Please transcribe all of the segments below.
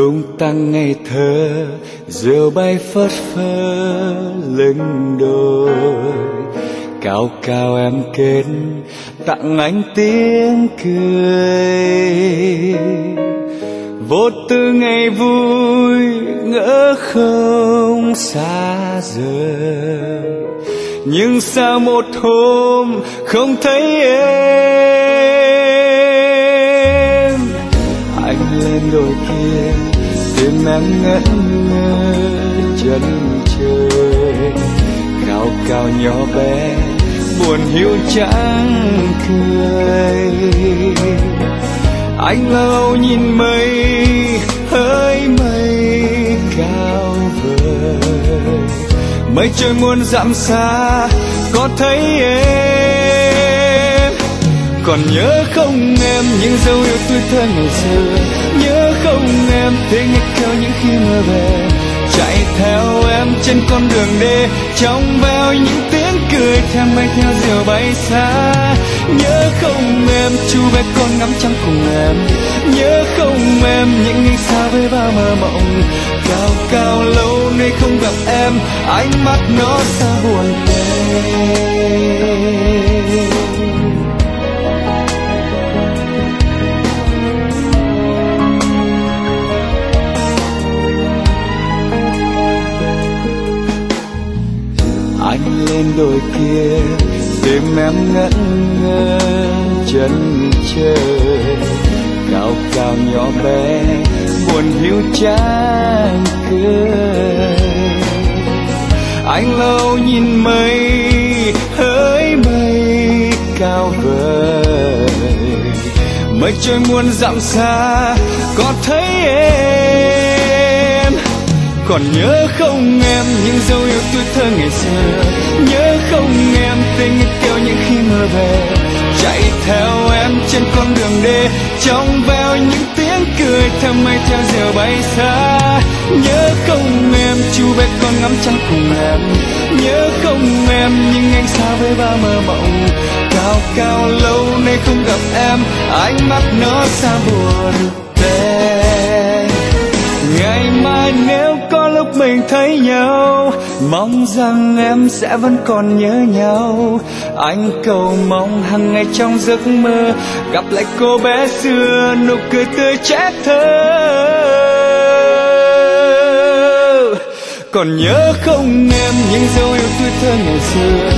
tung tăng ngày thơ diều bay phất phơ lưng đôi cao cao em kết, tặng anh tiếng cười. Vô tư ngày vui, ngỡ không xa rời nhưng sao một hôm không thấy em? Anh lên đồi kia đêm em ngẩn ngơ, chân trời. Cao cao nhỏ bé, buồn hiu chẳng cười. Anh lâu nhìn mây hỡi mây cao vời. Mây trôi muôn dặm xa, có thấy em. Còn nhớ không em, những dấu yêu tươi thân ngày xưa em thế nhắc theo những khi mưa về. Chạy theo em trên con đường đê, trong veo những tiếng cười thèm bay theo diều bay xa. Nhớ không em, chú bé con ngắm trăng cùng em. Nhớ không em, những ngày xa với bao mơ mộng. Cao cao, lâu nay không gặp em, ánh mắt nó xa buồn tê đôi kia tìm em ngẩn ngơ, chân trời cao cao nhỏ bé, buồn hiu chán cười. Anh lâu nhìn mây, hỡi mây cao vời. Mây trôi muôn dặm xa, có thấy còn nhớ không em những dấu yêu tuổi thơ ngày xưa? Nhớ không em tình yêu kêu những khi mưa về? Chạy theo em trên con đường đê, trong veo những tiếng cười thầm mây theo diều bay xa. Nhớ không em chú bé con ngắm trăng cùng em? Nhớ không em những anh xa với ba mơ mộng? Cao cao, lâu nay không gặp em, ánh mắt nó xa buồn tê. Mình thấy nhau, mong rằng em sẽ vẫn còn nhớ nhau. Anh cầu mong hàng ngày trong giấc mơ, gặp lại cô bé xưa, nụ cười tươi trẻ thơ. Còn nhớ không em những dấu yêu tuổi thơ ngày xưa,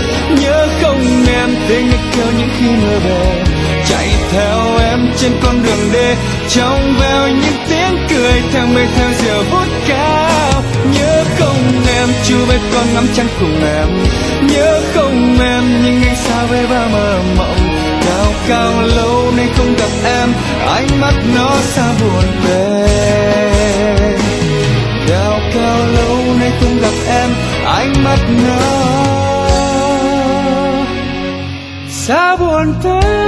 nhớ không em tiếng nước kêu những khi mưa về. Chạy theo em trên con đường đê, trong veo những tiếng cười theo mây theo diều vút cao chú bé con ngắm trăng cùng em. Nhớ không em, nhưng anh xa về ba mơ mộng. Cao cao, lâu nay không gặp em. Ánh mắt nó xa buồn về. Cao cao, lâu nay không gặp em. Ánh mắt nó xa buồn về.